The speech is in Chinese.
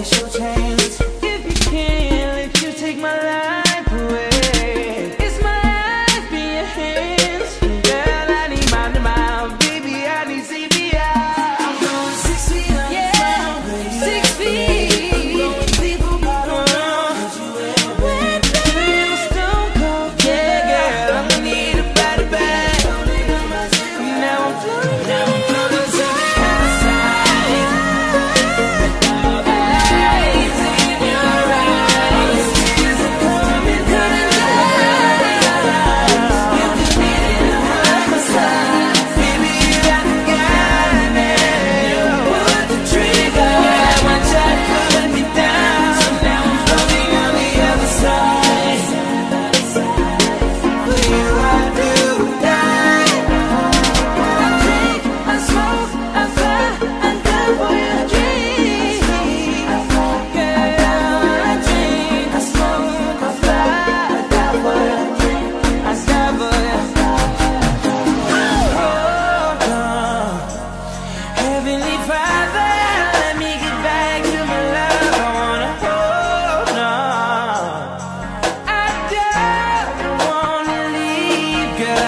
it's get out.